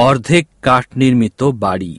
অর্ধেক কাঠ নির্মিত বাড়ি।